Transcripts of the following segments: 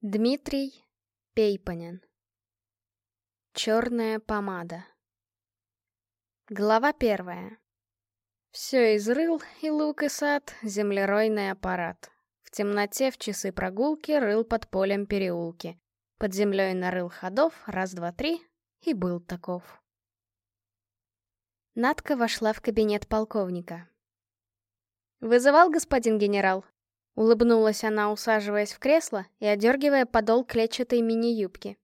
Дмитрий Пейпанин Черная помада Глава первая Все изрыл и лук, и сад, землеройный аппарат. В темноте в часы прогулки рыл под полем переулки. Под землей нарыл ходов, раз, два, три, и был таков. Надка вошла в кабинет полковника. «Вызывал господин генерал?» Улыбнулась она, усаживаясь в кресло и одергивая подол клетчатой мини-юбки.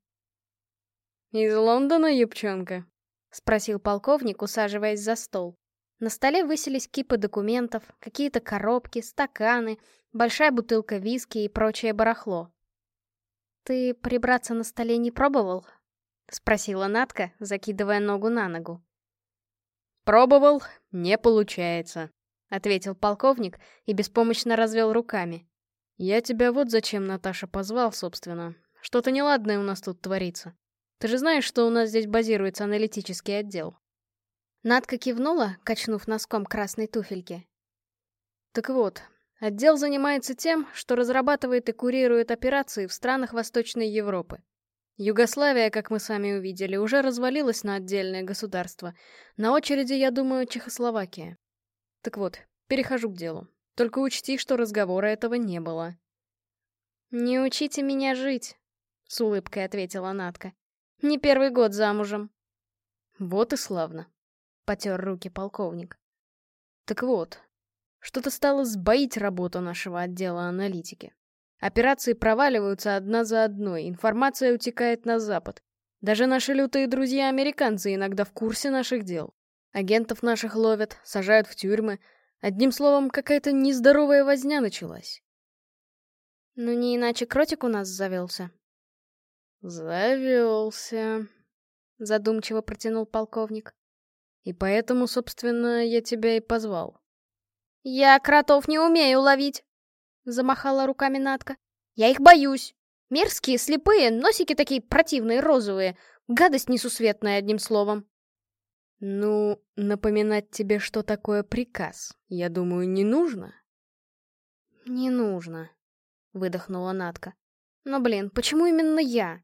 «Из Лондона, юбчонка?» — спросил полковник, усаживаясь за стол. На столе высились кипы документов, какие-то коробки, стаканы, большая бутылка виски и прочее барахло. «Ты прибраться на столе не пробовал?» — спросила Натка, закидывая ногу на ногу. «Пробовал, не получается», — ответил полковник и беспомощно развел руками. «Я тебя вот зачем, Наташа, позвал, собственно. Что-то неладное у нас тут творится. Ты же знаешь, что у нас здесь базируется аналитический отдел?» Надка кивнула, качнув носком красной туфельки. «Так вот, отдел занимается тем, что разрабатывает и курирует операции в странах Восточной Европы. Югославия, как мы сами увидели, уже развалилась на отдельное государство. На очереди, я думаю, Чехословакия. Так вот, перехожу к делу. Только учти, что разговора этого не было. «Не учите меня жить», — с улыбкой ответила Натка. «Не первый год замужем». «Вот и славно», — потер руки полковник. «Так вот, что-то стало сбоить работу нашего отдела аналитики. Операции проваливаются одна за одной, информация утекает на запад. Даже наши лютые друзья-американцы иногда в курсе наших дел. Агентов наших ловят, сажают в тюрьмы. Одним словом, какая-то нездоровая возня началась. Ну не иначе кротик у нас завелся. Завелся, задумчиво протянул полковник. И поэтому, собственно, я тебя и позвал. Я кротов не умею ловить, замахала руками Натка. Я их боюсь. Мерзкие, слепые, носики такие противные, розовые. Гадость несусветная, одним словом. «Ну, напоминать тебе, что такое приказ, я думаю, не нужно?» «Не нужно», — выдохнула Натка. «Но, блин, почему именно я?»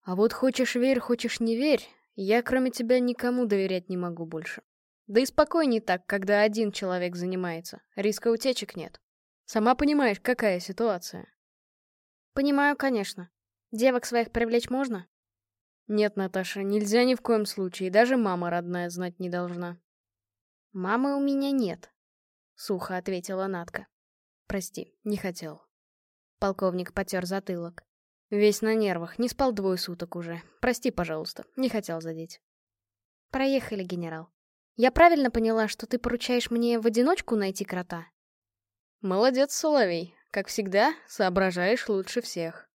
«А вот хочешь верь, хочешь не верь, я кроме тебя никому доверять не могу больше. Да и спокойней так, когда один человек занимается, риска утечек нет. Сама понимаешь, какая ситуация». «Понимаю, конечно. Девок своих привлечь можно?» «Нет, Наташа, нельзя ни в коем случае, даже мама родная знать не должна». «Мамы у меня нет», — сухо ответила Натка. «Прости, не хотел». Полковник потер затылок. «Весь на нервах, не спал двое суток уже. Прости, пожалуйста, не хотел задеть». «Проехали, генерал. Я правильно поняла, что ты поручаешь мне в одиночку найти крота?» «Молодец, Соловей. Как всегда, соображаешь лучше всех».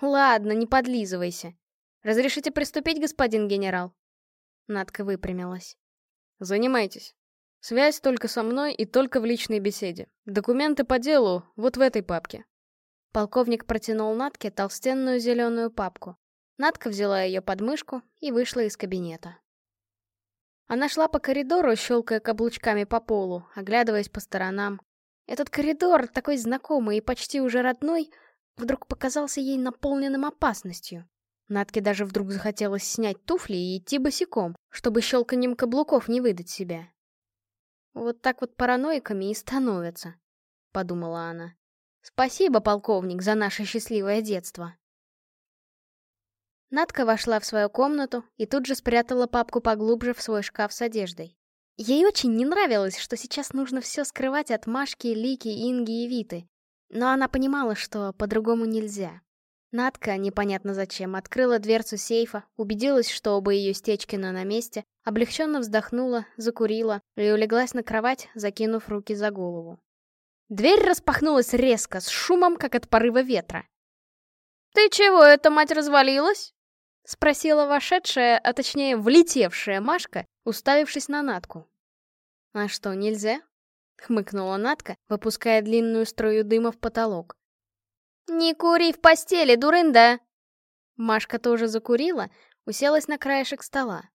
«Ладно, не подлизывайся. «Разрешите приступить, господин генерал?» Надка выпрямилась. «Занимайтесь. Связь только со мной и только в личной беседе. Документы по делу вот в этой папке». Полковник протянул Натке толстенную зеленую папку. Натка взяла ее под мышку и вышла из кабинета. Она шла по коридору, щелкая каблучками по полу, оглядываясь по сторонам. Этот коридор, такой знакомый и почти уже родной, вдруг показался ей наполненным опасностью. Натке даже вдруг захотелось снять туфли и идти босиком, чтобы щелканьем каблуков не выдать себя. «Вот так вот параноиками и становятся», — подумала она. «Спасибо, полковник, за наше счастливое детство». Надка вошла в свою комнату и тут же спрятала папку поглубже в свой шкаф с одеждой. Ей очень не нравилось, что сейчас нужно все скрывать от Машки, Лики, Инги и Виты. Но она понимала, что по-другому нельзя. Надка, непонятно зачем, открыла дверцу сейфа, убедилась, что оба ее Стечкина на месте, облегченно вздохнула, закурила и улеглась на кровать, закинув руки за голову. Дверь распахнулась резко, с шумом, как от порыва ветра. «Ты чего, эта мать развалилась?» — спросила вошедшая, а точнее влетевшая Машка, уставившись на Натку. «А что, нельзя?» — хмыкнула Натка, выпуская длинную струю дыма в потолок. «Не кури в постели, дурында!» Машка тоже закурила, уселась на краешек стола.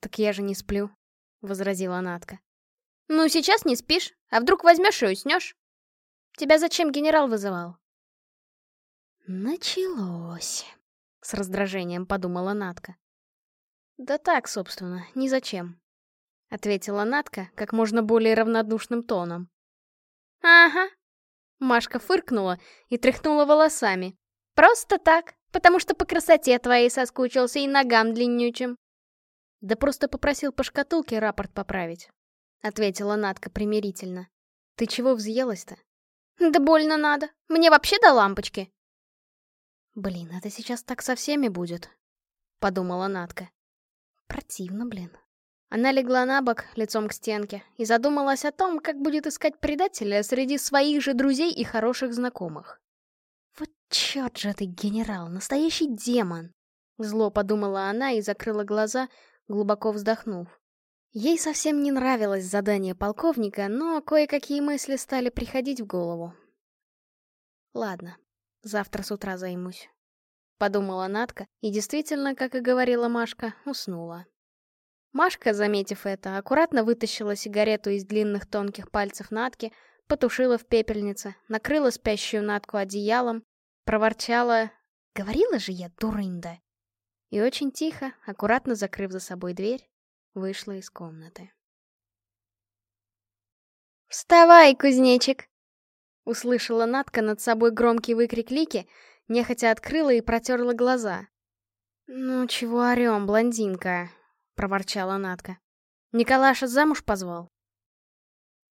«Так я же не сплю», — возразила Натка. «Ну, сейчас не спишь, а вдруг возьмешь и уснешь? Тебя зачем генерал вызывал?» Началось. С раздражением подумала Натка. Да так, собственно, ни зачем. Ответила Натка как можно более равнодушным тоном. Ага. Машка фыркнула и тряхнула волосами. Просто так, потому что по красоте твоей соскучился и ногам длиннючим. Да просто попросил по шкатулке рапорт поправить. Ответила Натка примирительно. Ты чего взъелась-то? Да больно надо. Мне вообще до лампочки. Блин, это сейчас так со всеми будет, подумала Натка. Противно, блин. Она легла на бок, лицом к стенке, и задумалась о том, как будет искать предателя среди своих же друзей и хороших знакомых. «Вот черт же ты, генерал, настоящий демон!» Зло подумала она и закрыла глаза, глубоко вздохнув. Ей совсем не нравилось задание полковника, но кое-какие мысли стали приходить в голову. Ладно, завтра с утра займусь. Подумала Натка, и действительно, как и говорила Машка, уснула. Машка, заметив это, аккуратно вытащила сигарету из длинных тонких пальцев Натки, потушила в пепельнице, накрыла спящую Натку одеялом, проворчала «Говорила же я, дурында!» И очень тихо, аккуратно закрыв за собой дверь, вышла из комнаты. «Вставай, кузнечик!» Услышала Натка над собой громкий выкрик Лики, нехотя открыла и протерла глаза. «Ну чего орем, блондинка?» — проворчала Натка. «Николаша замуж позвал?»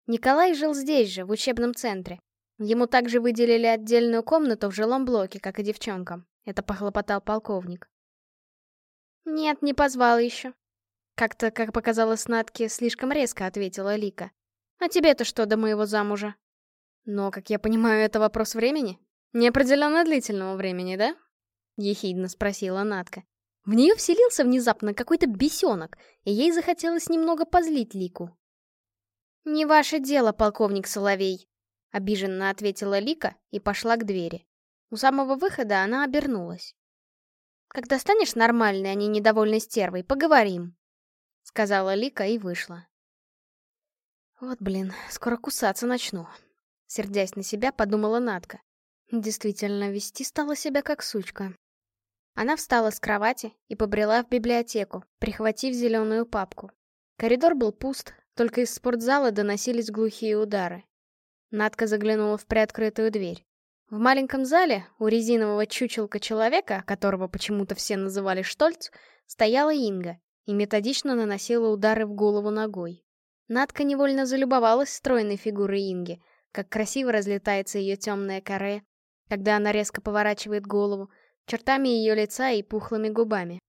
Николай жил здесь же, в учебном центре. Ему также выделили отдельную комнату в жилом блоке, как и девчонкам. Это похлопотал полковник. «Нет, не позвал еще», как-то, как показалось Натке, слишком резко ответила Лика. «А тебе-то что до моего замужа?» «Но, как я понимаю, это вопрос времени? Неопределенно длительного времени, да?» Ехидно спросила Натка. В нее вселился внезапно какой-то бесенок, и ей захотелось немного позлить Лику. «Не ваше дело, полковник Соловей», — обиженно ответила Лика и пошла к двери. У самого выхода она обернулась. «Когда станешь нормальной, а не недовольной стервой, поговорим», — сказала Лика и вышла. Вот, блин, скоро кусаться начну. Сердясь на себя, подумала Натка. Действительно, вести стала себя как сучка. Она встала с кровати и побрела в библиотеку, прихватив зеленую папку. Коридор был пуст, только из спортзала доносились глухие удары. Надка заглянула в приоткрытую дверь. В маленьком зале у резинового чучелка человека, которого почему-то все называли Штольц, стояла Инга и методично наносила удары в голову ногой. Надка невольно залюбовалась стройной фигурой Инги, как красиво разлетается ее темное каре, когда она резко поворачивает голову, чертами ее лица и пухлыми губами.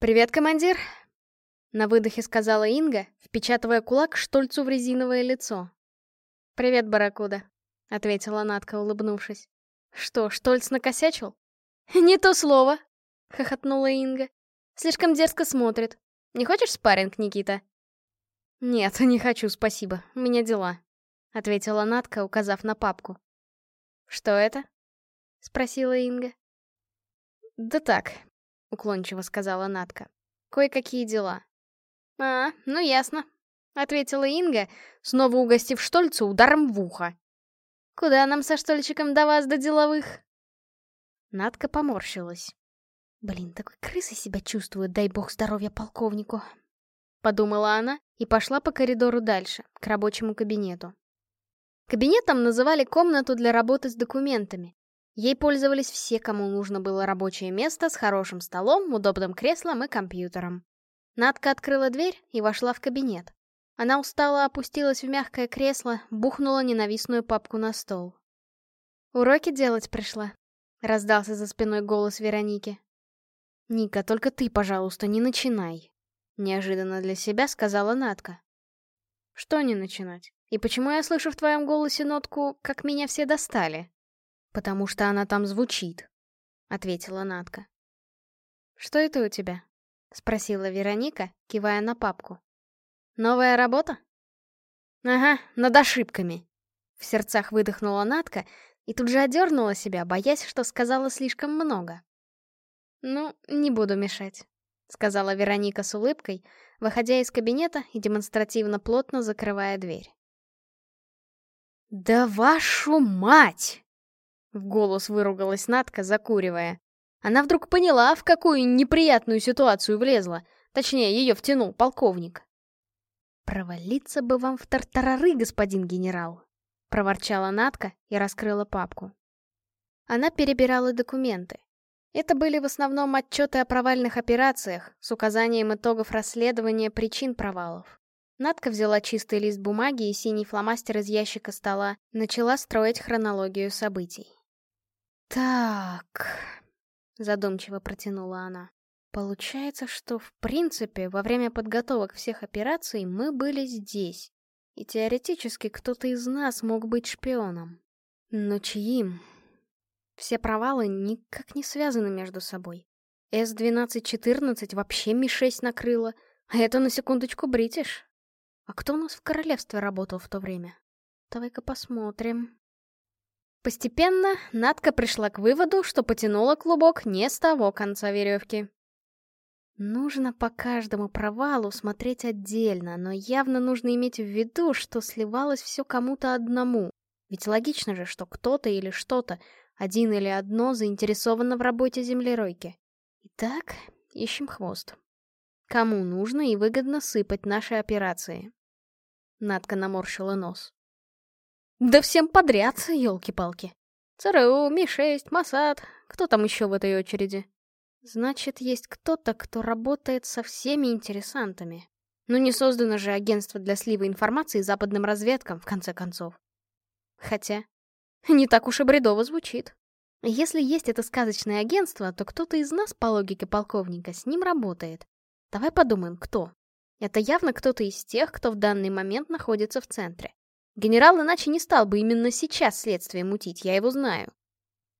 «Привет, командир!» На выдохе сказала Инга, впечатывая кулак Штольцу в резиновое лицо. «Привет, барракуда», — ответила Надка, улыбнувшись. «Что, Штольц накосячил?» «Не то слово!» — хохотнула Инга. Слишком дерзко смотрит. Не хочешь спарринг, Никита?» «Нет, не хочу, спасибо. У меня дела», — ответила Натка, указав на папку. «Что это?» — спросила Инга. «Да так», — уклончиво сказала Натка. «Кое-какие дела». «А, ну ясно», — ответила Инга, снова угостив Штольцу ударом в ухо. «Куда нам со Штольчиком до вас, до деловых?» Надка поморщилась. Блин, такой крысой себя чувствую, дай бог здоровья полковнику. Подумала она и пошла по коридору дальше, к рабочему кабинету. Кабинетом называли комнату для работы с документами. Ей пользовались все, кому нужно было рабочее место с хорошим столом, удобным креслом и компьютером. Надка открыла дверь и вошла в кабинет. Она устало опустилась в мягкое кресло, бухнула ненавистную папку на стол. «Уроки делать пришла», — раздался за спиной голос Вероники. «Ника, только ты, пожалуйста, не начинай», — неожиданно для себя сказала Натка. «Что не начинать? И почему я слышу в твоем голосе нотку «как меня все достали»?» «Потому что она там звучит», — ответила Натка. «Что это у тебя?» — спросила Вероника, кивая на папку. «Новая работа?» «Ага, над ошибками», — в сердцах выдохнула Натка и тут же одернула себя, боясь, что сказала слишком много. «Ну, не буду мешать», — сказала Вероника с улыбкой, выходя из кабинета и демонстративно плотно закрывая дверь. «Да вашу мать!» В голос выругалась Натка, закуривая. Она вдруг поняла, в какую неприятную ситуацию влезла. Точнее, ее втянул полковник. «Провалиться бы вам в тартарары, господин генерал!» — проворчала Натка и раскрыла папку. Она перебирала документы. Это были в основном отчеты о провальных операциях с указанием итогов расследования причин провалов. Надка взяла чистый лист бумаги и синий фломастер из ящика стола, начала строить хронологию событий. «Так...» — задумчиво протянула она. «Получается, что, в принципе, во время подготовок всех операций мы были здесь, и теоретически кто-то из нас мог быть шпионом. Но чьим? Все провалы никак не связаны между собой. С-1214 вообще Ми-6 накрыло, а это на секундочку Бритиш. А кто у нас в королевстве работал в то время? Давай-ка посмотрим. Постепенно Надка пришла к выводу, что потянула клубок не с того конца веревки. Нужно по каждому провалу смотреть отдельно, но явно нужно иметь в виду, что сливалось все кому-то одному. Ведь логично же, что кто-то или что-то один или одно заинтересовано в работе землеройки. Итак, ищем хвост. Кому нужно и выгодно сыпать наши операции? Надка наморщила нос. Да всем подряд, елки-палки. ЦРУ, Ми-6, Масад, кто там еще в этой очереди? Значит, есть кто-то, кто работает со всеми интересантами. Ну не создано же агентство для слива информации западным разведкам, в конце концов. Хотя, не так уж и бредово звучит. Если есть это сказочное агентство, то кто-то из нас, по логике полковника, с ним работает. Давай подумаем, кто. Это явно кто-то из тех, кто в данный момент находится в центре. Генерал иначе не стал бы именно сейчас следствие мутить, я его знаю.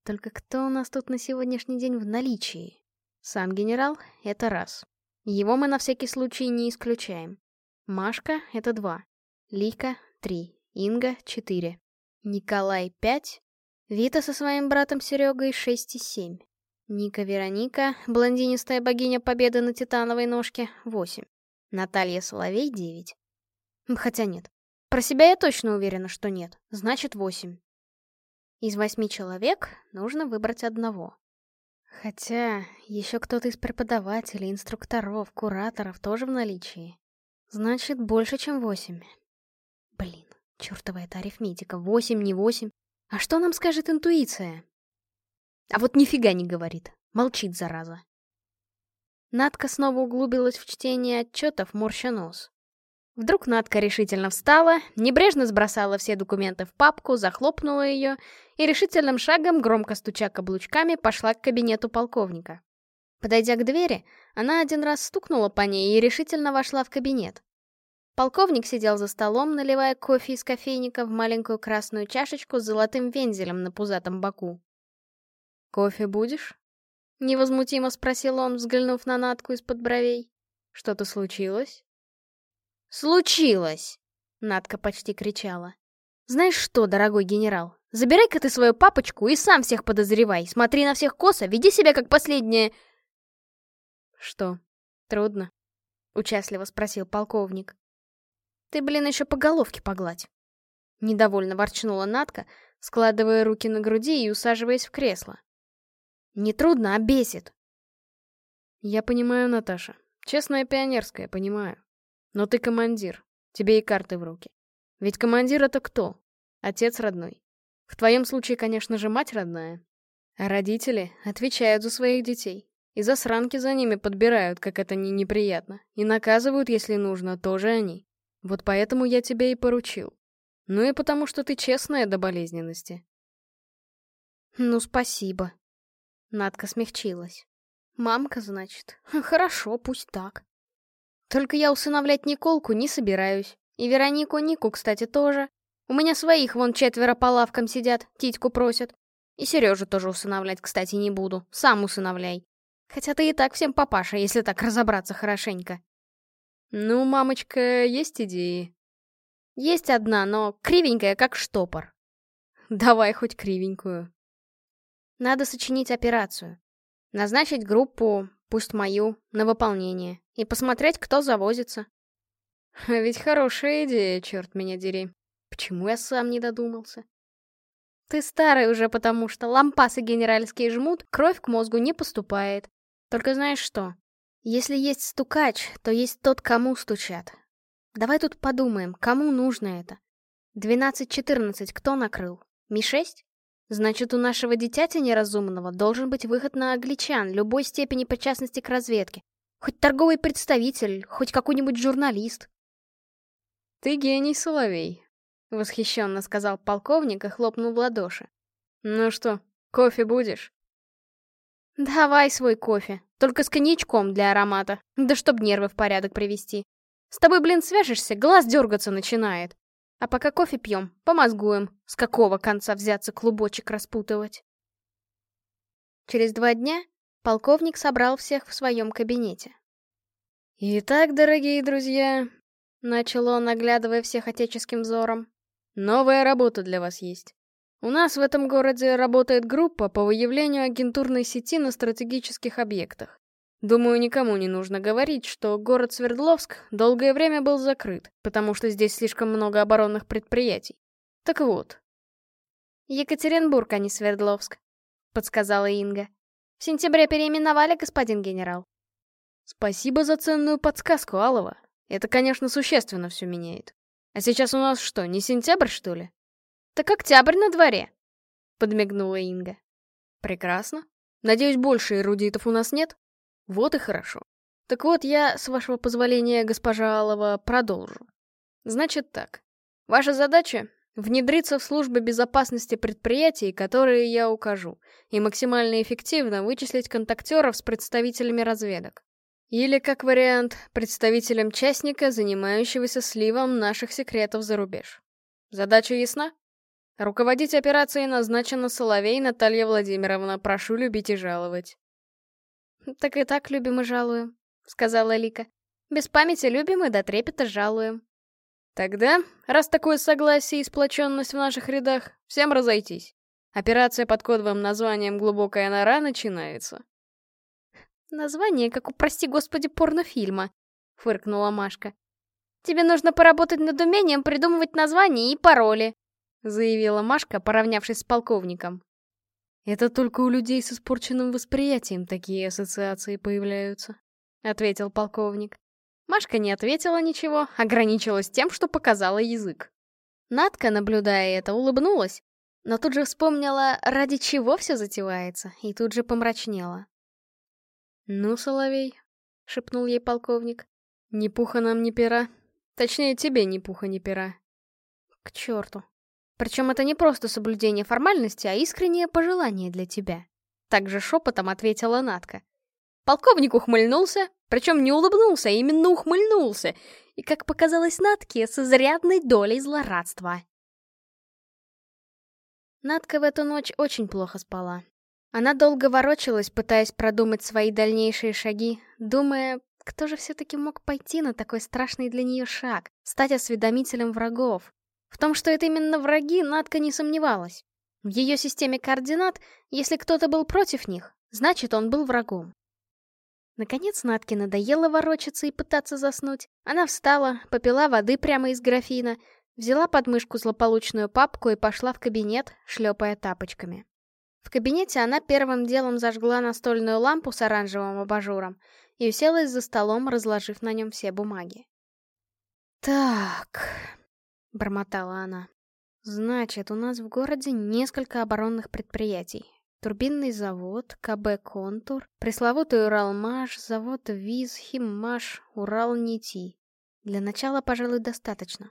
Только кто у нас тут на сегодняшний день в наличии? Сам генерал — это раз. Его мы на всякий случай не исключаем. Машка — это два. Лика — три. Инга — четыре. Николай — 5, Вита со своим братом Серегой — 6 и 7. Ника Вероника, блондинистая богиня победы на титановой ножке — 8. Наталья Соловей — 9. Хотя нет. Про себя я точно уверена, что нет. Значит, 8. Из восьми человек нужно выбрать одного. Хотя еще кто-то из преподавателей, инструкторов, кураторов тоже в наличии. Значит, больше, чем восемь. Блин. Чёртова эта арифметика. Восемь, не восемь. А что нам скажет интуиция? А вот нифига не говорит. Молчит, зараза. Надка снова углубилась в чтение отчетов, морща нос. Вдруг Надка решительно встала, небрежно сбросала все документы в папку, захлопнула ее и решительным шагом, громко стуча каблучками, пошла к кабинету полковника. Подойдя к двери, она один раз стукнула по ней и решительно вошла в кабинет. Полковник сидел за столом, наливая кофе из кофейника в маленькую красную чашечку с золотым вензелем на пузатом боку. «Кофе будешь?» — невозмутимо спросил он, взглянув на Натку из-под бровей. «Что-то случилось?» «Случилось!» — Натка почти кричала. «Знаешь что, дорогой генерал, забирай-ка ты свою папочку и сам всех подозревай. Смотри на всех косо, веди себя как последняя...» «Что, трудно?» — участливо спросил полковник. Ты, блин, еще по головке погладь. Недовольно ворчнула Натка, складывая руки на груди и усаживаясь в кресло. Не трудно, а бесит. Я понимаю, Наташа. Честная пионерская, понимаю. Но ты командир. Тебе и карты в руки. Ведь командир это кто? Отец родной. В твоем случае, конечно же, мать родная. А родители отвечают за своих детей. И засранки за ними подбирают, как это не неприятно. И наказывают, если нужно, тоже они. Вот поэтому я тебя и поручил. Ну и потому, что ты честная до болезненности. Ну, спасибо. Надка смягчилась. Мамка, значит. Хорошо, пусть так. Только я усыновлять Николку не собираюсь. И Веронику Нику, кстати, тоже. У меня своих вон четверо по лавкам сидят, титьку просят. И Сережу тоже усыновлять, кстати, не буду. Сам усыновляй. Хотя ты и так всем папаша, если так разобраться хорошенько. «Ну, мамочка, есть идеи?» «Есть одна, но кривенькая, как штопор». «Давай хоть кривенькую». «Надо сочинить операцию. Назначить группу, пусть мою, на выполнение. И посмотреть, кто завозится». А ведь хорошая идея, черт меня дери. Почему я сам не додумался? Ты старый уже, потому что лампасы генеральские жмут, кровь к мозгу не поступает. Только знаешь что? Если есть стукач, то есть тот, кому стучат. Давай тут подумаем, кому нужно это? 12-14 кто накрыл? Ми-6? Значит, у нашего дитяти неразумного должен быть выход на англичан любой степени причастности к разведке. Хоть торговый представитель, хоть какой-нибудь журналист. «Ты гений, Соловей», — восхищенно сказал полковник и хлопнул в ладоши. «Ну что, кофе будешь?» «Давай свой кофе, только с коньячком для аромата, да чтоб нервы в порядок привести. С тобой, блин, свяжешься, глаз дергаться начинает. А пока кофе пьем, помозгуем, с какого конца взяться клубочек распутывать». Через два дня полковник собрал всех в своем кабинете. «Итак, дорогие друзья», — начал он, оглядывая всех отеческим взором, — «новая работа для вас есть. У нас в этом городе работает группа по выявлению агентурной сети на стратегических объектах. Думаю, никому не нужно говорить, что город Свердловск долгое время был закрыт, потому что здесь слишком много оборонных предприятий. Так вот. Екатеринбург, а не Свердловск, подсказала Инга. В сентябре переименовали, господин генерал. Спасибо за ценную подсказку, Алова. Это, конечно, существенно все меняет. А сейчас у нас что, не сентябрь, что ли? «Так октябрь на дворе!» — подмигнула Инга. «Прекрасно. Надеюсь, больше эрудитов у нас нет? Вот и хорошо. Так вот, я, с вашего позволения, госпожа Алова, продолжу. Значит так. Ваша задача — внедриться в службы безопасности предприятий, которые я укажу, и максимально эффективно вычислить контактеров с представителями разведок. Или, как вариант, представителем частника, занимающегося сливом наших секретов за рубеж. Задача ясна? Руководить операцией назначена Соловей Наталья Владимировна. Прошу любить и жаловать. Так и так любим и жалуем, сказала Лика. Без памяти любим и до трепета жалуем. Тогда, раз такое согласие и сплоченность в наших рядах, всем разойтись. Операция под кодовым названием «Глубокая нора» начинается. Название, как у, прости господи, порнофильма, фыркнула Машка. Тебе нужно поработать над умением придумывать названия и пароли заявила Машка, поравнявшись с полковником. «Это только у людей с испорченным восприятием такие ассоциации появляются», — ответил полковник. Машка не ответила ничего, ограничилась тем, что показала язык. Надка, наблюдая это, улыбнулась, но тут же вспомнила, ради чего все затевается, и тут же помрачнела. «Ну, Соловей», — шепнул ей полковник, — «ни пуха нам, ни пера. Точнее, тебе ни пуха, ни пера». «К черту», причем это не просто соблюдение формальности, а искреннее пожелание для тебя. Также шепотом ответила Натка. Полковник ухмыльнулся, причем не улыбнулся, а именно ухмыльнулся, и, как показалось Натке, с изрядной долей злорадства. Натка в эту ночь очень плохо спала. Она долго ворочалась, пытаясь продумать свои дальнейшие шаги, думая, кто же все-таки мог пойти на такой страшный для нее шаг, стать осведомителем врагов, в том, что это именно враги, Надка не сомневалась. В ее системе координат, если кто-то был против них, значит, он был врагом. Наконец Натке надоело ворочаться и пытаться заснуть. Она встала, попила воды прямо из графина, взяла под мышку злополучную папку и пошла в кабинет, шлепая тапочками. В кабинете она первым делом зажгла настольную лампу с оранжевым абажуром и уселась за столом, разложив на нем все бумаги. «Так...» — бормотала она. «Значит, у нас в городе несколько оборонных предприятий. Турбинный завод, КБ «Контур», пресловутый Уралмаш, завод ВИЗ, Химмаш, Уралнити. Для начала, пожалуй, достаточно.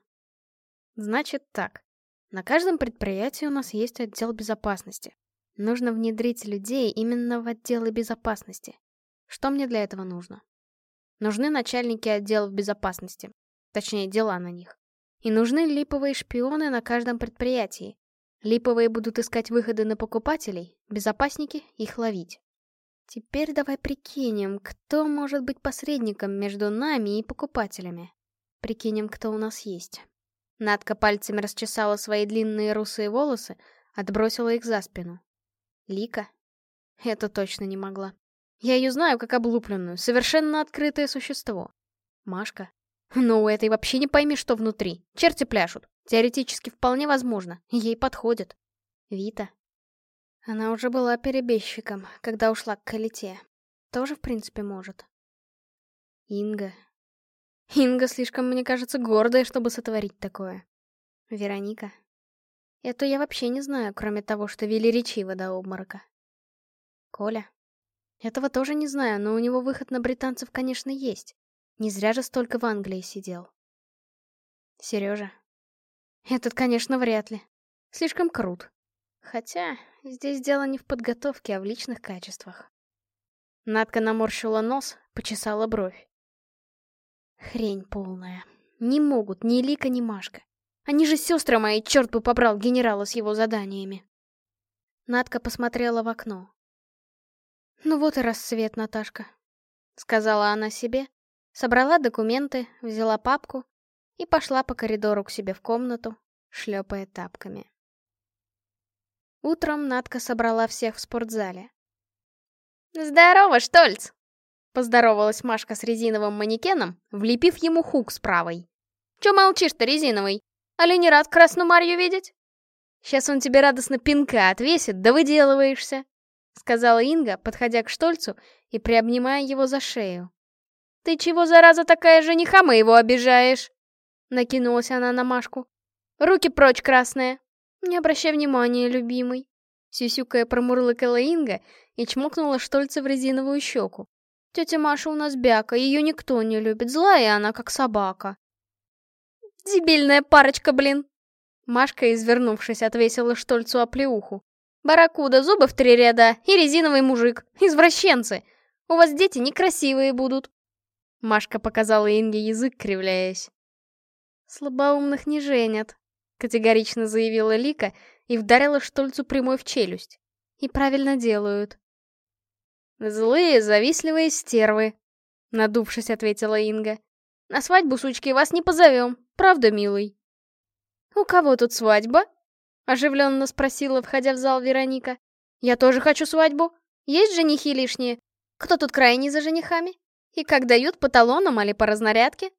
Значит так. На каждом предприятии у нас есть отдел безопасности. Нужно внедрить людей именно в отделы безопасности. Что мне для этого нужно? Нужны начальники отделов безопасности. Точнее, дела на них. И нужны липовые шпионы на каждом предприятии. Липовые будут искать выходы на покупателей, безопасники их ловить. Теперь давай прикинем, кто может быть посредником между нами и покупателями. Прикинем, кто у нас есть. Надка пальцами расчесала свои длинные русые волосы, отбросила их за спину. Лика? Это точно не могла. Я ее знаю как облупленную, совершенно открытое существо. Машка? Но у этой вообще не пойми, что внутри. Черти пляшут. Теоретически вполне возможно. Ей подходит. Вита. Она уже была перебежчиком, когда ушла к Калите. Тоже, в принципе, может. Инга. Инга слишком, мне кажется, гордая, чтобы сотворить такое. Вероника. Это я вообще не знаю, кроме того, что велеречиво до обморока. Коля. Этого тоже не знаю, но у него выход на британцев, конечно, есть. Не зря же столько в Англии сидел. Сережа. Этот, конечно, вряд ли. Слишком крут. Хотя, здесь дело не в подготовке, а в личных качествах. Надка наморщила нос, почесала бровь. Хрень полная. Не могут ни Лика, ни Машка. Они же сестры мои, черт бы побрал генерала с его заданиями. Надка посмотрела в окно. «Ну вот и рассвет, Наташка», — сказала она себе, собрала документы, взяла папку и пошла по коридору к себе в комнату, шлепая тапками. Утром Надка собрала всех в спортзале. «Здорово, Штольц!» — поздоровалась Машка с резиновым манекеном, влепив ему хук с правой. «Чё молчишь-то, резиновый? Али не рад Красную Марью видеть? Сейчас он тебе радостно пинка отвесит, да выделываешься!» — сказала Инга, подходя к Штольцу и приобнимая его за шею. «Ты чего, зараза такая, жениха моего обижаешь?» Накинулась она на Машку. «Руки прочь, красные!» «Не обращай внимания, любимый!» Сюсюкая промурлыкала Инга и чмокнула Штольца в резиновую щеку. «Тетя Маша у нас бяка, ее никто не любит, злая она, как собака». «Дебильная парочка, блин!» Машка, извернувшись, отвесила Штольцу оплеуху. Баракуда, зубы в три ряда и резиновый мужик. Извращенцы. У вас дети некрасивые будут. Машка показала Инге язык, кривляясь. Слабоумных не женят, категорично заявила Лика и вдарила Штольцу прямой в челюсть. И правильно делают. Злые, завистливые стервы, надувшись, ответила Инга. На свадьбу, сучки, вас не позовем, правда, милый? У кого тут свадьба? Оживленно спросила, входя в зал Вероника. «Я тоже хочу свадьбу. Есть женихи лишние? Кто тут крайний за женихами? И как дают, по талонам или по разнарядке?»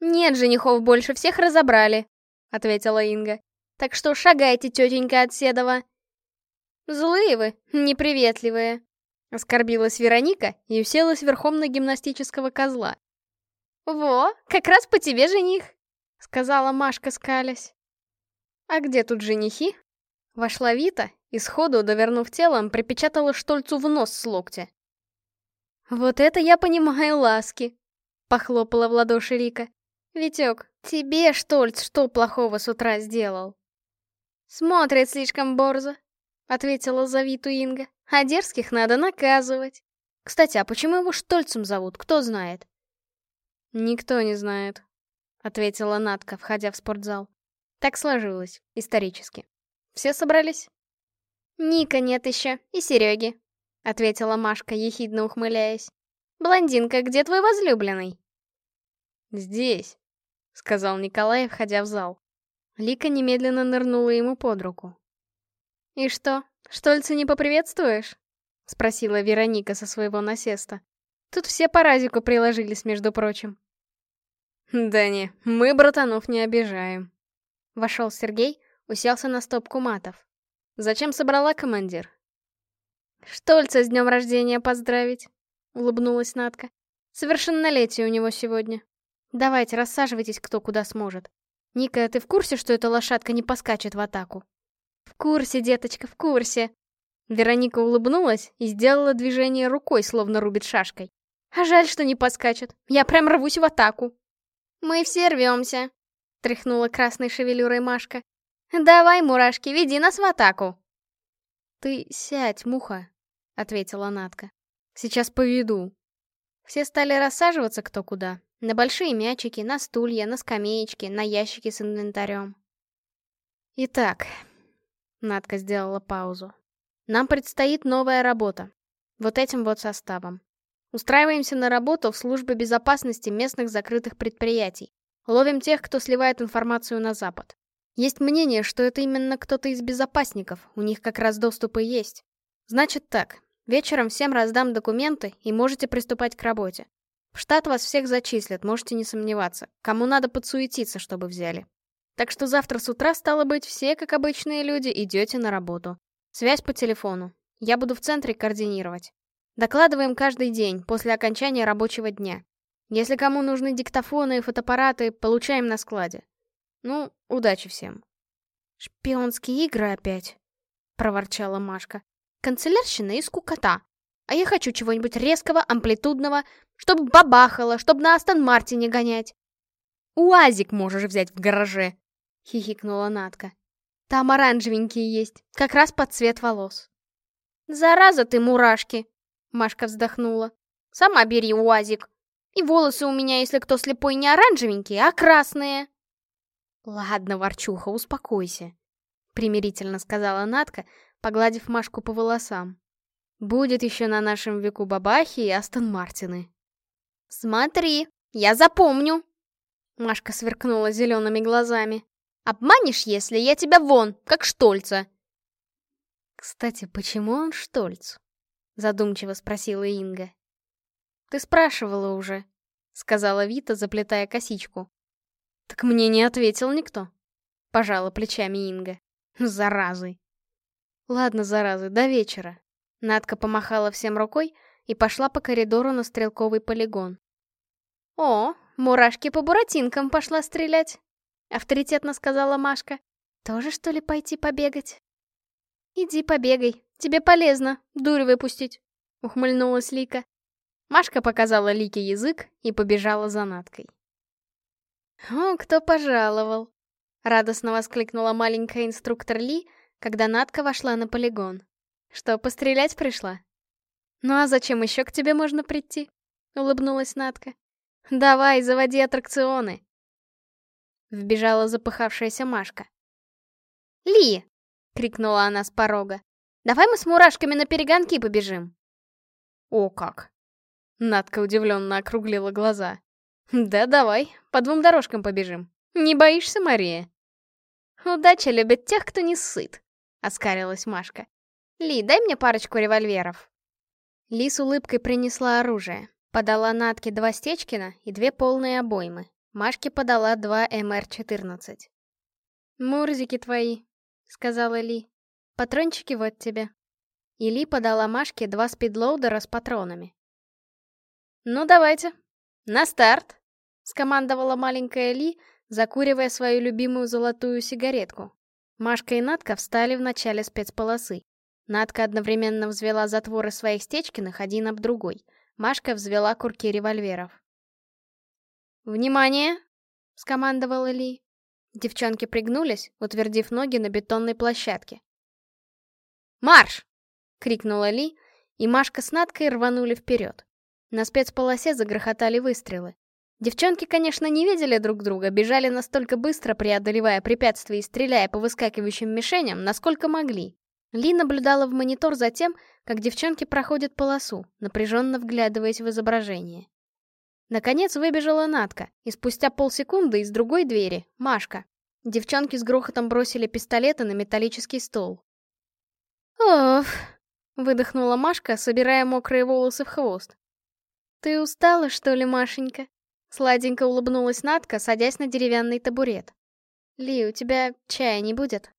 «Нет женихов больше, всех разобрали», — ответила Инга. «Так что шагайте, тетенька Отседова». «Злые вы, неприветливые», — оскорбилась Вероника и уселась верхом на гимнастического козла. «Во, как раз по тебе жених», — сказала Машка, скалясь. «А где тут женихи?» Вошла Вита и сходу, довернув телом, припечатала Штольцу в нос с локтя. «Вот это я понимаю ласки!» — похлопала в ладоши Рика. «Витек, тебе, Штольц, что плохого с утра сделал?» «Смотрит слишком борзо», — ответила за Виту Инга. «А дерзких надо наказывать. Кстати, а почему его Штольцем зовут, кто знает?» «Никто не знает», — ответила Натка, входя в спортзал. Так сложилось, исторически. Все собрались? Ника нет еще, и Сереги, ответила Машка, ехидно ухмыляясь. Блондинка, где твой возлюбленный? Здесь, сказал Николай, входя в зал. Лика немедленно нырнула ему под руку. «И что, Штольца не поприветствуешь?» — спросила Вероника со своего насеста. «Тут все по разику приложились, между прочим». «Да не, мы братанов не обижаем», Вошел Сергей, уселся на стопку матов. «Зачем собрала командир?» «Штольца с днем рождения поздравить», — улыбнулась Натка. «Совершеннолетие у него сегодня. Давайте, рассаживайтесь кто куда сможет. Ника, ты в курсе, что эта лошадка не поскачет в атаку?» «В курсе, деточка, в курсе». Вероника улыбнулась и сделала движение рукой, словно рубит шашкой. «А жаль, что не поскачет. Я прям рвусь в атаку». «Мы все рвемся», Тряхнула красной шевелюрой Машка. «Давай, мурашки, веди нас в атаку!» «Ты сядь, муха», — ответила Натка. «Сейчас поведу». Все стали рассаживаться кто куда. На большие мячики, на стулья, на скамеечки, на ящики с инвентарем. «Итак», — Натка сделала паузу, — «нам предстоит новая работа. Вот этим вот составом. Устраиваемся на работу в службе безопасности местных закрытых предприятий. Ловим тех, кто сливает информацию на Запад. Есть мнение, что это именно кто-то из безопасников, у них как раз доступы есть. Значит так, вечером всем раздам документы и можете приступать к работе. В штат вас всех зачислят, можете не сомневаться. Кому надо подсуетиться, чтобы взяли. Так что завтра с утра, стало быть, все, как обычные люди, идете на работу. Связь по телефону. Я буду в центре координировать. Докладываем каждый день, после окончания рабочего дня. Если кому нужны диктофоны и фотоаппараты, получаем на складе. Ну, удачи всем. «Шпионские игры опять», — проворчала Машка. «Канцелярщина и скукота. А я хочу чего-нибудь резкого, амплитудного, чтобы бабахало, чтобы на Астон Мартине гонять». «Уазик можешь взять в гараже», — хихикнула Натка. «Там оранжевенькие есть, как раз под цвет волос». «Зараза ты, мурашки!» — Машка вздохнула. «Сама бери УАЗик. И волосы у меня, если кто слепой, не оранжевенькие, а красные». «Ладно, ворчуха, успокойся», — примирительно сказала Натка, погладив Машку по волосам. «Будет еще на нашем веку бабахи и Астон Мартины». «Смотри, я запомню!» Машка сверкнула зелеными глазами. «Обманешь, если я тебя вон, как Штольца!» «Кстати, почему он Штольц?» Задумчиво спросила Инга. «Ты спрашивала уже», — сказала Вита, заплетая косичку. «Так мне не ответил никто», — пожала плечами Инга. «Заразы». «Ладно, заразы, до вечера». Надка помахала всем рукой и пошла по коридору на стрелковый полигон. «О, мурашки по буратинкам пошла стрелять», — авторитетно сказала Машка. «Тоже, что ли, пойти побегать?» «Иди побегай, тебе полезно, дурь выпустить», — ухмыльнулась Лика. Машка показала Лике язык и побежала за Наткой. «О, кто пожаловал!» — радостно воскликнула маленькая инструктор Ли, когда Натка вошла на полигон. «Что, пострелять пришла?» «Ну а зачем еще к тебе можно прийти?» — улыбнулась Натка. «Давай, заводи аттракционы!» Вбежала запыхавшаяся Машка. «Ли!» — крикнула она с порога. «Давай мы с мурашками на перегонки побежим!» «О как!» Надка удивленно округлила глаза. «Да давай, по двум дорожкам побежим. Не боишься, Мария?» «Удача любит тех, кто не сыт», — оскарилась Машка. «Ли, дай мне парочку револьверов». Ли с улыбкой принесла оружие. Подала Натке два Стечкина и две полные обоймы. Машке подала два МР-14. «Мурзики твои», — сказала Ли. «Патрончики вот тебе». И Ли подала Машке два спидлоудера с патронами. «Ну, давайте, «На старт!» — скомандовала маленькая Ли, закуривая свою любимую золотую сигаретку. Машка и Натка встали в начале спецполосы. Натка одновременно взвела затворы своих Стечкиных один об другой. Машка взвела курки револьверов. «Внимание!» — скомандовала Ли. Девчонки пригнулись, утвердив ноги на бетонной площадке. «Марш!» — крикнула Ли, и Машка с Наткой рванули вперед. На спецполосе загрохотали выстрелы. Девчонки, конечно, не видели друг друга, бежали настолько быстро, преодолевая препятствия и стреляя по выскакивающим мишеням, насколько могли. Ли наблюдала в монитор за тем, как девчонки проходят полосу, напряженно вглядываясь в изображение. Наконец выбежала Натка, и спустя полсекунды из другой двери — Машка. Девчонки с грохотом бросили пистолеты на металлический стол. «Оф!» — выдохнула Машка, собирая мокрые волосы в хвост. «Ты устала, что ли, Машенька?» Сладенько улыбнулась Надка, садясь на деревянный табурет. «Ли, у тебя чая не будет?»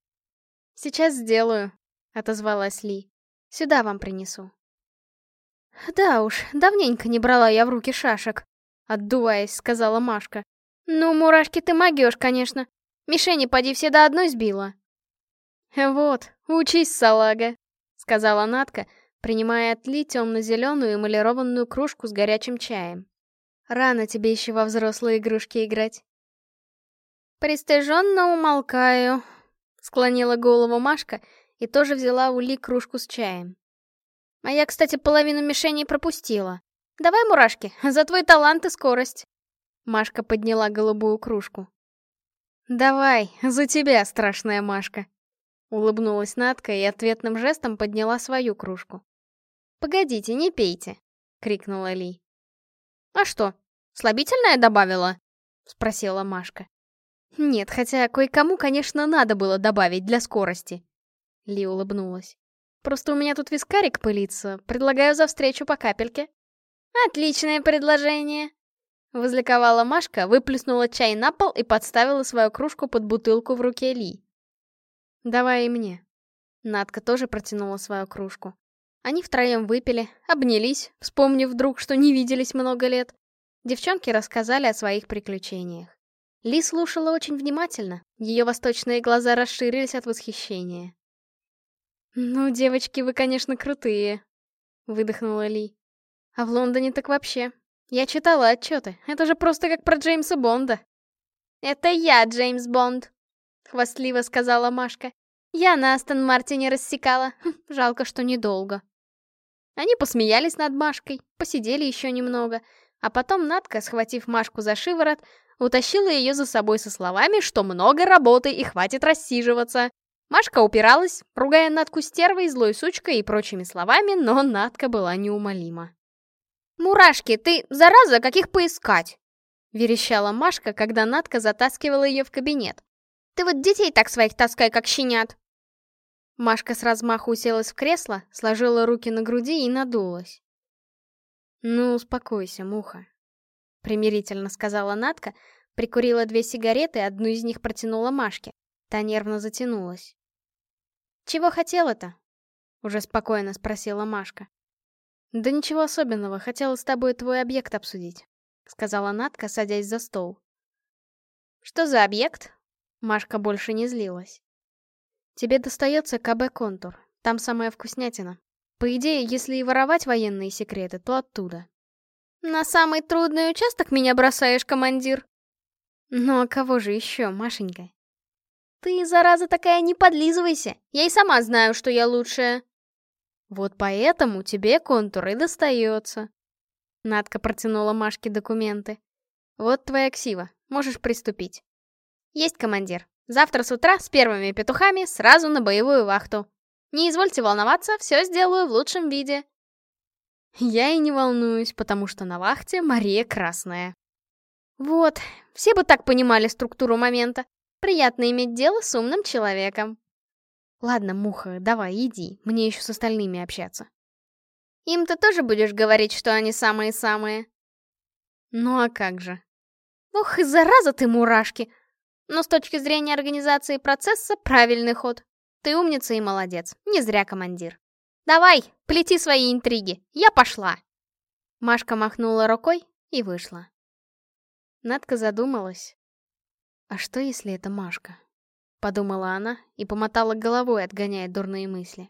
«Сейчас сделаю», — отозвалась Ли. «Сюда вам принесу». «Да уж, давненько не брала я в руки шашек», — отдуваясь, сказала Машка. «Ну, мурашки, ты могешь, конечно. Мишени поди все до одной сбила». «Вот, учись, салага», — сказала Надка, принимая от Ли темно-зеленую эмалированную кружку с горячим чаем. «Рано тебе еще во взрослые игрушки играть». «Пристыженно умолкаю», — склонила голову Машка и тоже взяла у Ли кружку с чаем. «А я, кстати, половину мишеней пропустила. Давай, мурашки, за твой талант и скорость». Машка подняла голубую кружку. «Давай, за тебя, страшная Машка!» Улыбнулась Надка и ответным жестом подняла свою кружку. «Погодите, не пейте!» — крикнула Ли. «А что, слабительное добавила?» — спросила Машка. «Нет, хотя кое-кому, конечно, надо было добавить для скорости». Ли улыбнулась. «Просто у меня тут вискарик пылится. Предлагаю за встречу по капельке». «Отличное предложение!» Возликовала Машка, выплеснула чай на пол и подставила свою кружку под бутылку в руке Ли. «Давай и мне». Надка тоже протянула свою кружку. Они втроем выпили, обнялись, вспомнив вдруг, что не виделись много лет. Девчонки рассказали о своих приключениях. Ли слушала очень внимательно, ее восточные глаза расширились от восхищения. «Ну, девочки, вы, конечно, крутые», — выдохнула Ли. «А в Лондоне так вообще. Я читала отчеты, это же просто как про Джеймса Бонда». «Это я, Джеймс Бонд», — хвастливо сказала Машка. «Я на Астон Мартине рассекала. Жалко, что недолго». Они посмеялись над Машкой, посидели еще немного, а потом Надка, схватив Машку за шиворот, утащила ее за собой со словами, что много работы и хватит рассиживаться. Машка упиралась, ругая Натку стервой, злой сучкой и прочими словами, но Натка была неумолима. «Мурашки, ты, зараза, каких поискать?» — верещала Машка, когда Натка затаскивала ее в кабинет. «Ты вот детей так своих таскай, как щенят!» Машка с размаху уселась в кресло, сложила руки на груди и надулась. «Ну, успокойся, муха», — примирительно сказала Натка, прикурила две сигареты, одну из них протянула Машке. Та нервно затянулась. «Чего хотела-то?» — уже спокойно спросила Машка. «Да ничего особенного, хотела с тобой твой объект обсудить», — сказала Натка, садясь за стол. «Что за объект?» Машка больше не злилась. «Тебе достается КБ-контур, там самая вкуснятина. По идее, если и воровать военные секреты, то оттуда». «На самый трудный участок меня бросаешь, командир?» «Ну а кого же еще, Машенька?» «Ты, зараза такая, не подлизывайся! Я и сама знаю, что я лучшая!» «Вот поэтому тебе контур и достается!» Надка протянула Машке документы. «Вот твоя ксива, можешь приступить». «Есть, командир. Завтра с утра с первыми петухами сразу на боевую вахту. Не извольте волноваться, все сделаю в лучшем виде». Я и не волнуюсь, потому что на вахте Мария Красная. Вот, все бы так понимали структуру момента. Приятно иметь дело с умным человеком. Ладно, Муха, давай, иди, мне еще с остальными общаться. Им ты тоже будешь говорить, что они самые-самые? Ну а как же? Ох, и зараза ты, мурашки! Но с точки зрения организации процесса, правильный ход. Ты умница и молодец, не зря командир. Давай, плети свои интриги, я пошла. Машка махнула рукой и вышла. Надка задумалась, «А что, если это Машка?» Подумала она и помотала головой, отгоняя дурные мысли.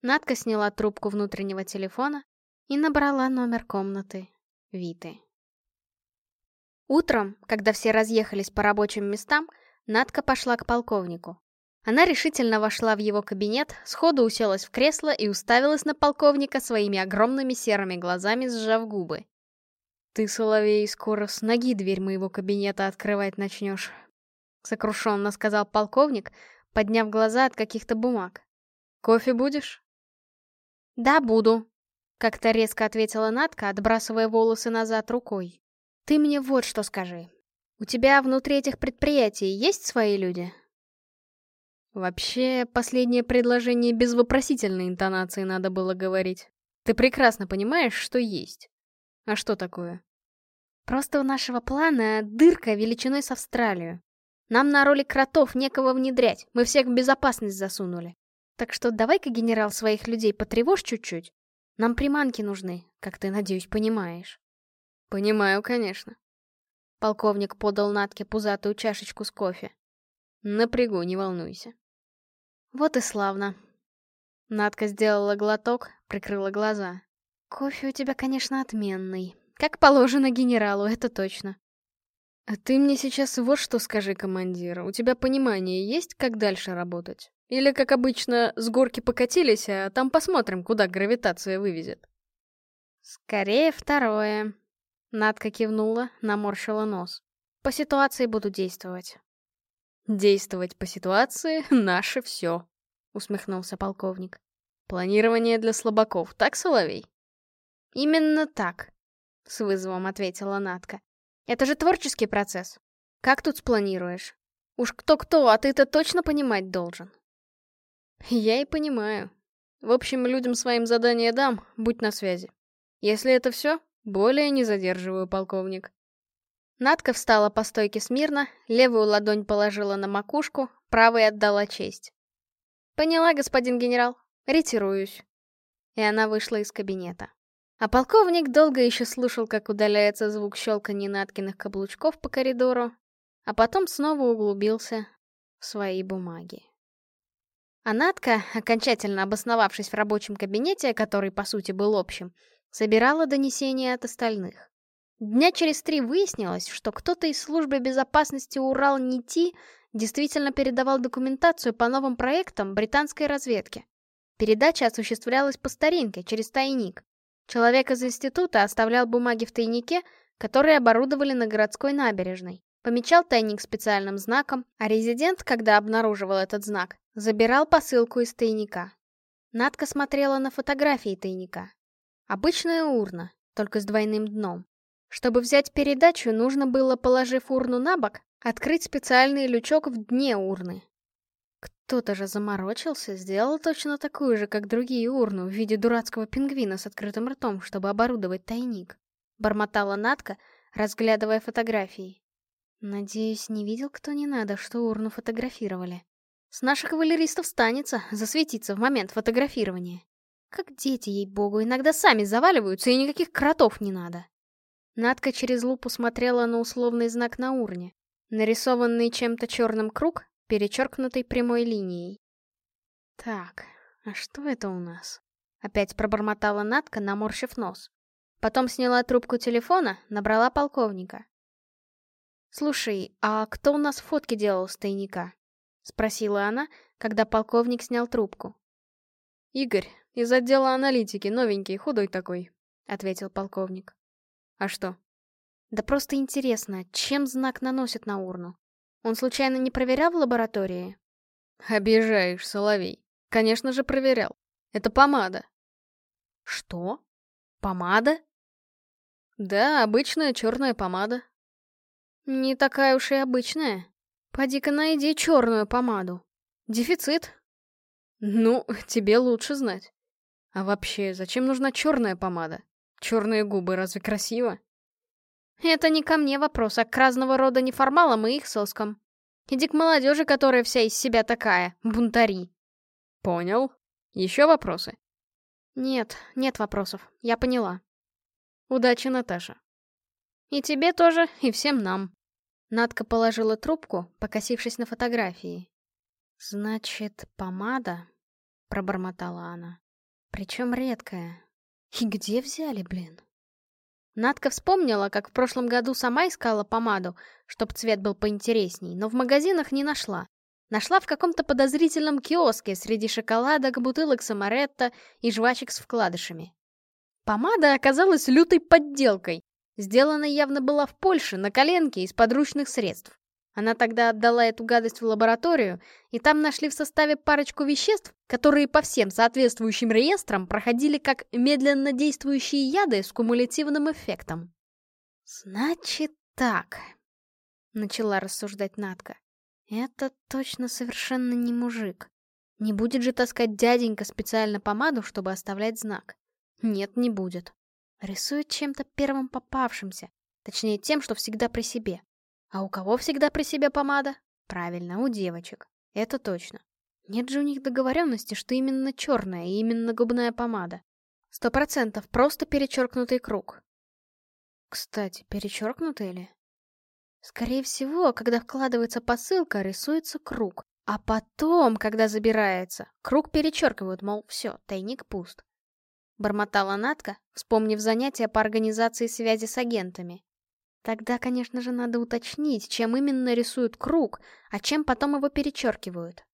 Надка сняла трубку внутреннего телефона и набрала номер комнаты Виты. Утром, когда все разъехались по рабочим местам, Надка пошла к полковнику. Она решительно вошла в его кабинет, сходу уселась в кресло и уставилась на полковника своими огромными серыми глазами, сжав губы. «Ты, Соловей, скоро с ноги дверь моего кабинета открывать начнешь», — сокрушенно сказал полковник, подняв глаза от каких-то бумаг. «Кофе будешь?» «Да, буду», — как-то резко ответила Натка, отбрасывая волосы назад рукой. «Ты мне вот что скажи. У тебя внутри этих предприятий есть свои люди?» Вообще, последнее предложение без вопросительной интонации надо было говорить. Ты прекрасно понимаешь, что есть. А что такое? Просто у нашего плана дырка величиной с Австралию. Нам на роли кротов некого внедрять, мы всех в безопасность засунули. Так что давай-ка, генерал, своих людей потревожь чуть-чуть. Нам приманки нужны, как ты, надеюсь, понимаешь. Понимаю, конечно. Полковник подал Натке пузатую чашечку с кофе. Напрягу, не волнуйся. Вот и славно. Натка сделала глоток, прикрыла глаза. Кофе у тебя, конечно, отменный. Как положено генералу, это точно. А ты мне сейчас вот что скажи, командир. У тебя понимание есть, как дальше работать? Или, как обычно, с горки покатились, а там посмотрим, куда гравитация вывезет? Скорее второе. Надка кивнула, наморщила нос. По ситуации буду действовать. Действовать по ситуации — наше все, усмехнулся полковник. Планирование для слабаков, так, Соловей? «Именно так», — с вызовом ответила Натка. «Это же творческий процесс. Как тут спланируешь? Уж кто-кто, а ты-то точно понимать должен». «Я и понимаю. В общем, людям своим задание дам, будь на связи. Если это все, более не задерживаю, полковник». Надка встала по стойке смирно, левую ладонь положила на макушку, правой отдала честь. «Поняла, господин генерал. Ретируюсь». И она вышла из кабинета. А полковник долго еще слушал, как удаляется звук щелканья Наткиных каблучков по коридору, а потом снова углубился в свои бумаги. А Натка, окончательно обосновавшись в рабочем кабинете, который, по сути, был общим, собирала донесения от остальных. Дня через три выяснилось, что кто-то из службы безопасности Урал-НИТИ действительно передавал документацию по новым проектам британской разведки. Передача осуществлялась по старинке, через тайник. Человек из института оставлял бумаги в тайнике, которые оборудовали на городской набережной. Помечал тайник специальным знаком, а резидент, когда обнаруживал этот знак, забирал посылку из тайника. Надка смотрела на фотографии тайника. Обычная урна, только с двойным дном. Чтобы взять передачу, нужно было, положив урну на бок, открыть специальный лючок в дне урны. Кто-то же заморочился, сделал точно такую же, как другие урну, в виде дурацкого пингвина с открытым ртом, чтобы оборудовать тайник. Бормотала Натка, разглядывая фотографии. Надеюсь, не видел кто не надо, что урну фотографировали. С наших кавалеристов станется засветиться в момент фотографирования. Как дети, ей-богу, иногда сами заваливаются, и никаких кротов не надо. Надка через лупу смотрела на условный знак на урне. Нарисованный чем-то черным круг, перечеркнутый прямой линией. Так, а что это у нас? Опять пробормотала Надка, наморщив нос. Потом сняла трубку телефона, набрала полковника. «Слушай, а кто у нас фотки делал с тайника?» — спросила она, когда полковник снял трубку. «Игорь, из отдела аналитики, новенький, худой такой», — ответил полковник. «А что?» «Да просто интересно, чем знак наносит на урну? Он случайно не проверял в лаборатории? Обижаешь, Соловей. Конечно же проверял. Это помада. Что? Помада? Да, обычная черная помада. Не такая уж и обычная. Поди-ка найди черную помаду. Дефицит. Ну, тебе лучше знать. А вообще, зачем нужна черная помада? Черные губы разве красиво? Это не ко мне вопрос, а к разного рода неформалам и их соскам. Иди к молодежи, которая вся из себя такая, бунтари. Понял. Еще вопросы? Нет, нет вопросов. Я поняла. Удачи, Наташа. И тебе тоже, и всем нам. Надка положила трубку, покосившись на фотографии. «Значит, помада?» — пробормотала она. «Причем редкая. И где взяли, блин?» Надка вспомнила, как в прошлом году сама искала помаду, чтоб цвет был поинтересней, но в магазинах не нашла. Нашла в каком-то подозрительном киоске среди шоколадок, бутылок самаретта и жвачек с вкладышами. Помада оказалась лютой подделкой. Сделана явно была в Польше, на коленке, из подручных средств. Она тогда отдала эту гадость в лабораторию, и там нашли в составе парочку веществ, которые по всем соответствующим реестрам проходили как медленно действующие яды с кумулятивным эффектом. «Значит так», — начала рассуждать Натка. «Это точно совершенно не мужик. Не будет же таскать дяденька специально помаду, чтобы оставлять знак. Нет, не будет. Рисует чем-то первым попавшимся, точнее тем, что всегда при себе. А у кого всегда при себе помада? Правильно, у девочек. Это точно. Нет же у них договоренности, что именно черная и именно губная помада. Сто процентов просто перечеркнутый круг. Кстати, перечеркнутый ли? Скорее всего, когда вкладывается посылка, рисуется круг. А потом, когда забирается, круг перечеркивают, мол, все, тайник пуст. Бормотала Натка, вспомнив занятия по организации связи с агентами. Тогда, конечно же, надо уточнить, чем именно рисуют круг, а чем потом его перечеркивают.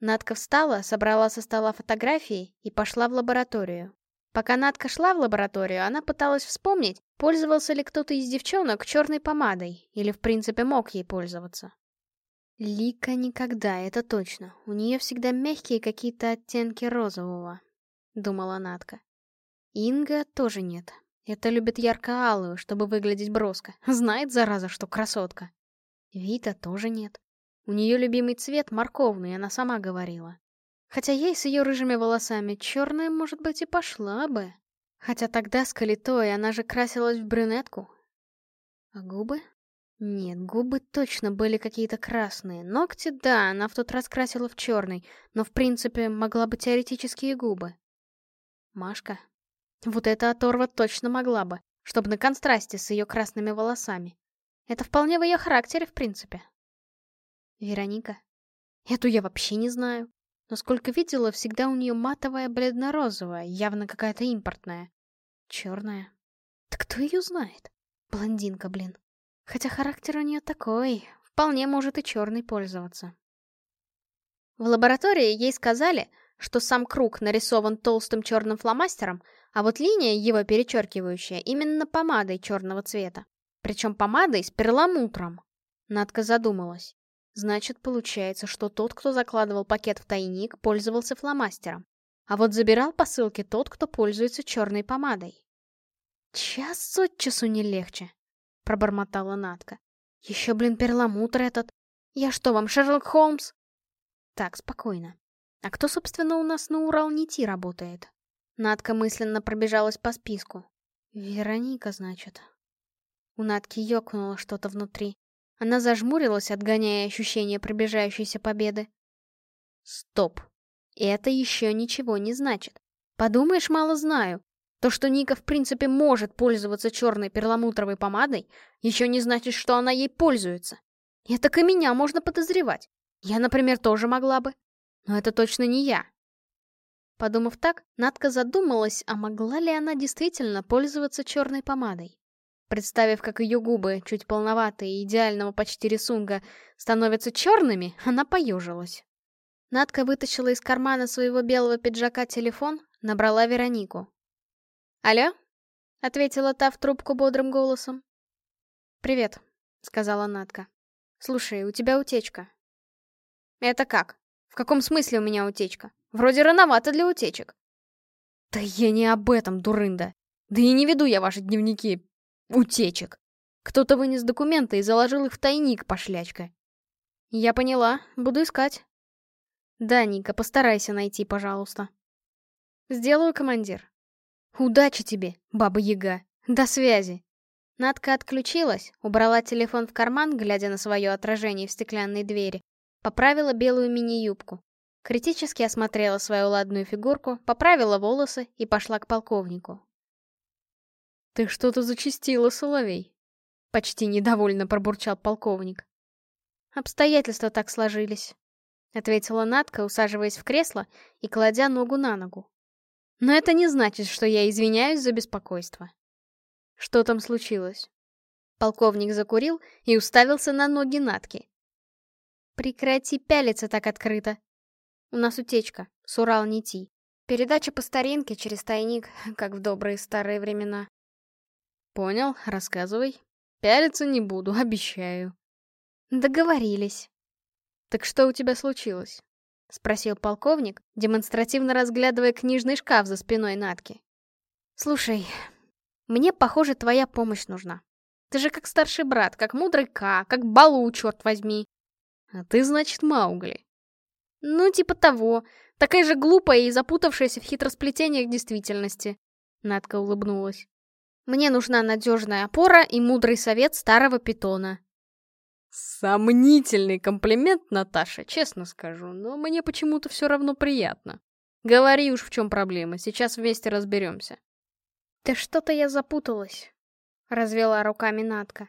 Надка встала, собрала со стола фотографии и пошла в лабораторию. Пока Надка шла в лабораторию, она пыталась вспомнить, пользовался ли кто-то из девчонок черной помадой, или в принципе мог ей пользоваться. Лика никогда, это точно. У нее всегда мягкие какие-то оттенки розового, думала Надка. Инга тоже нет. Это любит ярко-алую, чтобы выглядеть броско. Знает, зараза, что красотка. Вита тоже нет. У нее любимый цвет морковный, она сама говорила. Хотя ей с ее рыжими волосами черная, может быть, и пошла бы. Хотя тогда с калитой она же красилась в брюнетку. А губы? Нет, губы точно были какие-то красные. Ногти, да, она в тот раз красила в черный, но в принципе могла бы теоретически и губы. Машка. Вот эта оторва точно могла бы, чтобы на контрасте с ее красными волосами. Это вполне в ее характере, в принципе. Вероника. Эту я вообще не знаю. Но сколько видела, всегда у нее матовая бледно-розовая, явно какая-то импортная. Черная. Да кто ее знает? Блондинка, блин. Хотя характер у нее такой, вполне может и черный пользоваться. В лаборатории ей сказали, что сам круг нарисован толстым черным фломастером, а вот линия, его перечеркивающая, именно помадой черного цвета. Причем помадой с перламутром. Надка задумалась. Значит, получается, что тот, кто закладывал пакет в тайник, пользовался фломастером. А вот забирал посылки тот, кто пользуется черной помадой. Час от часу не легче, пробормотала Натка. Еще, блин, перламутр этот. Я что, вам Шерлок Холмс? Так, спокойно. А кто, собственно, у нас на Урал-Нити работает? Надка мысленно пробежалась по списку. Вероника, значит. У Натки ёкнуло что-то внутри. Она зажмурилась, отгоняя ощущение приближающейся победы. Стоп. Это еще ничего не значит. Подумаешь, мало знаю. То, что Ника в принципе может пользоваться черной перламутровой помадой, еще не значит, что она ей пользуется. Это и меня можно подозревать. Я, например, тоже могла бы. Но это точно не я. Подумав так, Надка задумалась, а могла ли она действительно пользоваться черной помадой. Представив, как ее губы, чуть полноватые идеального почти рисунка, становятся черными, она поежилась. Надка вытащила из кармана своего белого пиджака телефон, набрала Веронику. «Алло?» — ответила та в трубку бодрым голосом. «Привет», — сказала Надка. «Слушай, у тебя утечка». «Это как? В каком смысле у меня утечка? Вроде рановато для утечек». «Да я не об этом, дурында. Да и не веду я ваши дневники утечек. Кто-то вынес документы и заложил их в тайник, пошлячка». «Я поняла, буду искать». «Да, Ника, постарайся найти, пожалуйста». «Сделаю, командир», «Удачи тебе, баба-яга! До связи!» Надка отключилась, убрала телефон в карман, глядя на свое отражение в стеклянной двери, поправила белую мини-юбку. Критически осмотрела свою ладную фигурку, поправила волосы и пошла к полковнику. «Ты что-то зачастила, Соловей!» Почти недовольно пробурчал полковник. «Обстоятельства так сложились», — ответила Надка, усаживаясь в кресло и кладя ногу на ногу. Но это не значит, что я извиняюсь за беспокойство. Что там случилось? Полковник закурил и уставился на ноги Натки. Прекрати пялиться так открыто. У нас утечка, с Урал-Нити. Передача по старинке через тайник, как в добрые старые времена. Понял, рассказывай. Пялиться не буду, обещаю. Договорились. Так что у тебя случилось? — спросил полковник, демонстративно разглядывая книжный шкаф за спиной Натки. «Слушай, мне, похоже, твоя помощь нужна. Ты же как старший брат, как мудрый Ка, как Балу, черт возьми. А ты, значит, Маугли. Ну, типа того. Такая же глупая и запутавшаяся в хитросплетениях действительности. Надка улыбнулась. Мне нужна надежная опора и мудрый совет старого питона. Сомнительный комплимент, Наташа, честно скажу, но мне почему-то все равно приятно. Говори уж, в чем проблема, сейчас вместе разберемся. Да что-то я запуталась, развела руками Натка.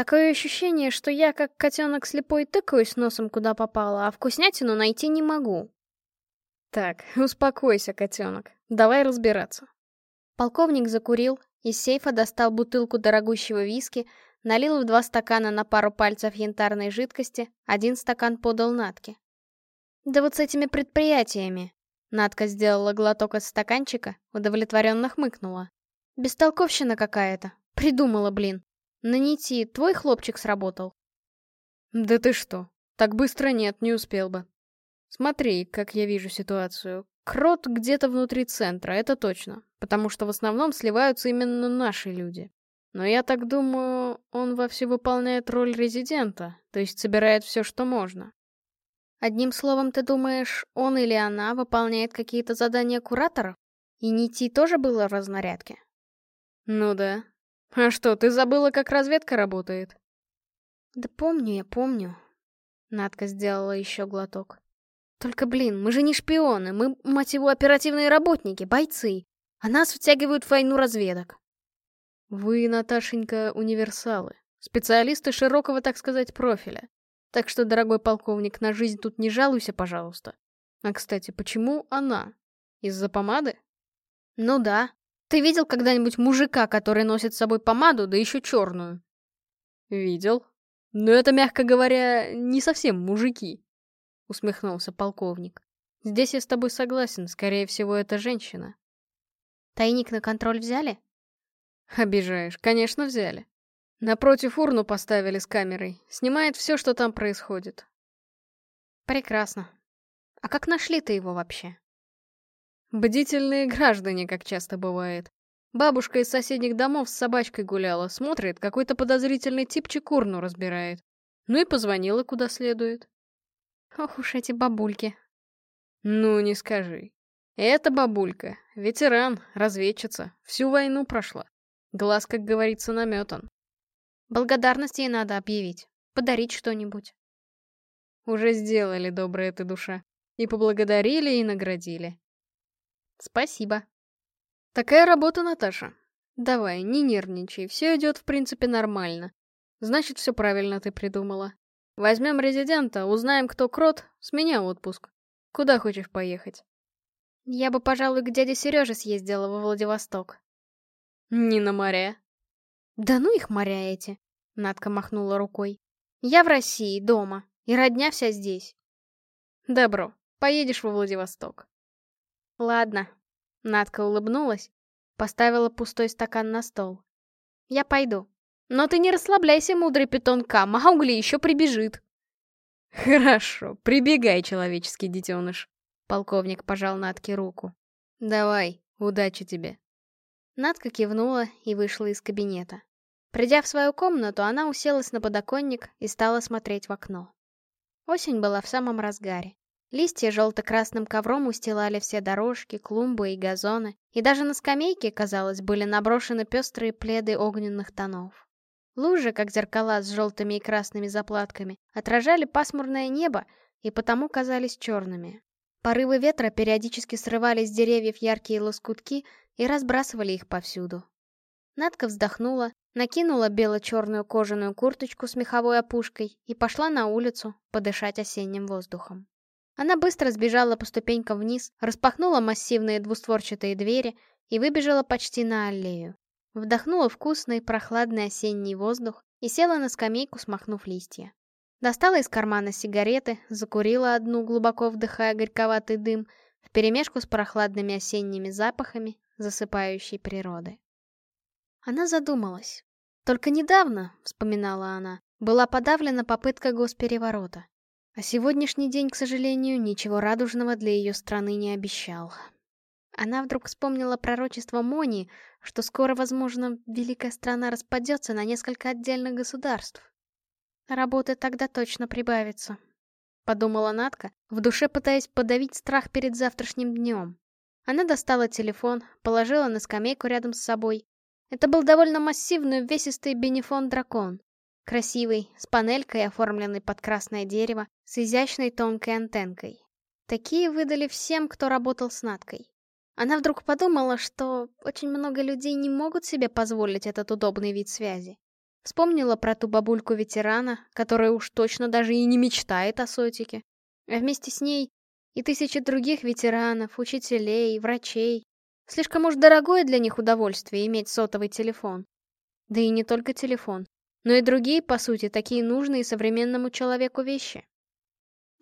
Такое ощущение, что я, как котенок слепой, тыкаюсь носом куда попало, а вкуснятину найти не могу. Так, успокойся, котенок, давай разбираться. Полковник закурил, из сейфа достал бутылку дорогущего виски, Налил в два стакана на пару пальцев янтарной жидкости, один стакан подал Натке. «Да вот с этими предприятиями!» Натка сделала глоток из стаканчика, удовлетворенно хмыкнула. «Бестолковщина какая-то. Придумала, блин. На нити твой хлопчик сработал?» «Да ты что? Так быстро нет, не успел бы. Смотри, как я вижу ситуацию. Крот где-то внутри центра, это точно. Потому что в основном сливаются именно наши люди. Но я так думаю, он вовсе выполняет роль резидента, то есть собирает все, что можно. Одним словом, ты думаешь, он или она выполняет какие-то задания кураторов? И Нити тоже было в разнарядке? Ну да. А что, ты забыла, как разведка работает? Да помню я, помню. Надка сделала еще глоток. Только, блин, мы же не шпионы, мы, мать его, оперативные работники, бойцы. А нас втягивают в войну разведок. Вы, Наташенька, универсалы. Специалисты широкого, так сказать, профиля. Так что, дорогой полковник, на жизнь тут не жалуйся, пожалуйста. А, кстати, почему она? Из-за помады? Ну да. Ты видел когда-нибудь мужика, который носит с собой помаду, да еще черную? Видел. Но это, мягко говоря, не совсем мужики. Усмехнулся полковник. Здесь я с тобой согласен, скорее всего, это женщина. Тайник на контроль взяли? Обижаешь, конечно, взяли. Напротив урну поставили с камерой. Снимает все, что там происходит. Прекрасно. А как нашли ты его вообще? Бдительные граждане, как часто бывает. Бабушка из соседних домов с собачкой гуляла, смотрит, какой-то подозрительный типчик урну разбирает. Ну и позвонила куда следует. Ох уж эти бабульки. Ну, не скажи. Это бабулька, ветеран, разведчица, всю войну прошла. Глаз, как говорится, наметан. Благодарность ей надо объявить. Подарить что-нибудь. Уже сделали, добрая ты душа. И поблагодарили, и наградили. Спасибо. Такая работа, Наташа. Давай, не нервничай, все идет в принципе нормально. Значит, все правильно ты придумала. Возьмем резидента, узнаем, кто крот, с меня отпуск. Куда хочешь поехать? Я бы, пожалуй, к дяде Сереже съездила во Владивосток. Не на моря. «Да ну их моря эти!» — Надка махнула рукой. «Я в России, дома, и родня вся здесь». «Добро, поедешь во Владивосток». «Ладно». Надка улыбнулась, поставила пустой стакан на стол. «Я пойду. Но ты не расслабляйся, мудрый питон К, Маугли еще прибежит». «Хорошо, прибегай, человеческий детеныш», — полковник пожал Натке руку. «Давай, удачи тебе». Надка кивнула и вышла из кабинета. Придя в свою комнату, она уселась на подоконник и стала смотреть в окно. Осень была в самом разгаре. Листья желто-красным ковром устилали все дорожки, клумбы и газоны, и даже на скамейке, казалось, были наброшены пестрые пледы огненных тонов. Лужи, как зеркала с желтыми и красными заплатками, отражали пасмурное небо и потому казались черными. Порывы ветра периодически срывали с деревьев яркие лоскутки и разбрасывали их повсюду. Надка вздохнула, накинула бело-черную кожаную курточку с меховой опушкой и пошла на улицу подышать осенним воздухом. Она быстро сбежала по ступенькам вниз, распахнула массивные двустворчатые двери и выбежала почти на аллею. Вдохнула вкусный, прохладный осенний воздух и села на скамейку, смахнув листья. Достала из кармана сигареты, закурила одну, глубоко вдыхая горьковатый дым, вперемешку с прохладными осенними запахами засыпающей природы. Она задумалась. Только недавно, вспоминала она, была подавлена попытка госпереворота. А сегодняшний день, к сожалению, ничего радужного для ее страны не обещал. Она вдруг вспомнила пророчество Мони, что скоро, возможно, великая страна распадется на несколько отдельных государств. Работы тогда точно прибавится. Подумала Натка, в душе пытаясь подавить страх перед завтрашним днем. Она достала телефон, положила на скамейку рядом с собой это был довольно массивный увесистый бенефон-дракон. Красивый, с панелькой, оформленной под красное дерево, с изящной тонкой антенкой. Такие выдали всем, кто работал с Наткой. Она вдруг подумала, что очень много людей не могут себе позволить этот удобный вид связи. Вспомнила про ту бабульку-ветерана, которая уж точно даже и не мечтает о сотике. А вместе с ней и тысячи других ветеранов, учителей, врачей, Слишком уж дорогое для них удовольствие иметь сотовый телефон. Да и не только телефон, но и другие, по сути, такие нужные современному человеку вещи.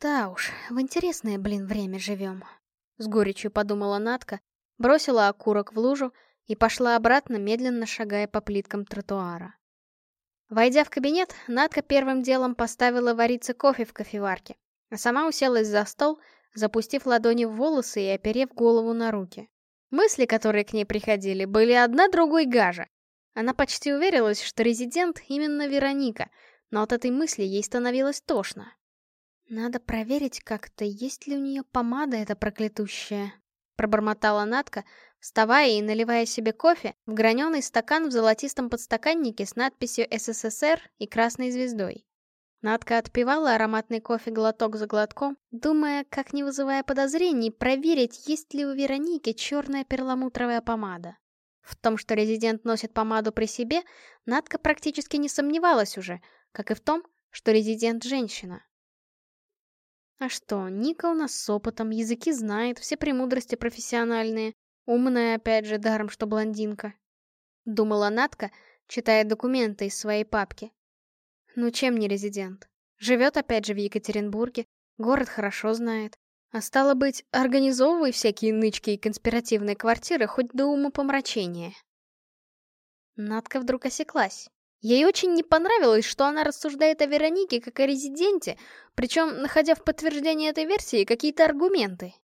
Да уж, в интересное, блин, время живем. С горечью подумала Натка, бросила окурок в лужу и пошла обратно, медленно шагая по плиткам тротуара. Войдя в кабинет, Натка первым делом поставила вариться кофе в кофеварке, а сама уселась за стол, запустив ладони в волосы и оперев голову на руки. Мысли, которые к ней приходили, были одна другой гажа. Она почти уверилась, что резидент именно Вероника, но от этой мысли ей становилось тошно. «Надо проверить как-то, есть ли у нее помада эта проклятущая», — пробормотала Натка, вставая и наливая себе кофе в граненый стакан в золотистом подстаканнике с надписью «СССР» и красной звездой. Надка отпивала ароматный кофе глоток за глотком, думая, как не вызывая подозрений, проверить, есть ли у Вероники черная перламутровая помада. В том, что резидент носит помаду при себе, Надка практически не сомневалась уже, как и в том, что резидент женщина. А что, Ника у нас с опытом, языки знает, все премудрости профессиональные. Умная, опять же, даром, что блондинка. Думала Натка, читая документы из своей папки. Ну чем не резидент? Живет опять же в Екатеринбурге, город хорошо знает. А стало быть, организовывай всякие нычки и конспиративные квартиры хоть до ума помрачения. Надка вдруг осеклась. Ей очень не понравилось, что она рассуждает о Веронике как о резиденте, причем находя в подтверждение этой версии какие-то аргументы.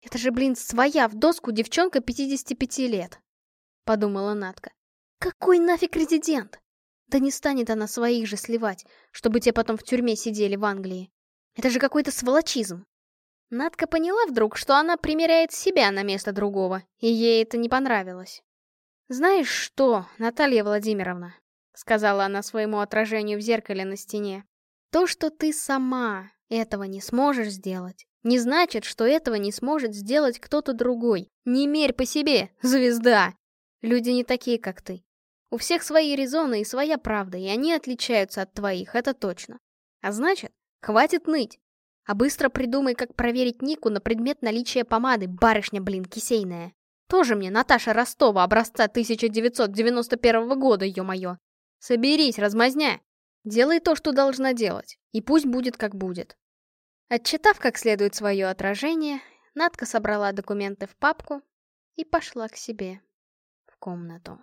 «Это же, блин, своя в доску девчонка 55 лет», — подумала Натка. «Какой нафиг резидент? Да не станет она своих же сливать, чтобы те потом в тюрьме сидели в Англии. Это же какой-то сволочизм». Надка поняла вдруг, что она примеряет себя на место другого, и ей это не понравилось. «Знаешь что, Наталья Владимировна?» — сказала она своему отражению в зеркале на стене. «То, что ты сама этого не сможешь сделать, не значит, что этого не сможет сделать кто-то другой. Не мерь по себе, звезда! Люди не такие, как ты. У всех свои резоны и своя правда, и они отличаются от твоих, это точно. А значит, хватит ныть. А быстро придумай, как проверить Нику на предмет наличия помады, барышня, блин, кисейная. Тоже мне Наташа Ростова, образца 1991 года, ё-моё. Соберись, размазня! Делай то, что должна делать, и пусть будет как будет. Отчитав как следует свое отражение, Надка собрала документы в папку и пошла к себе в комнату.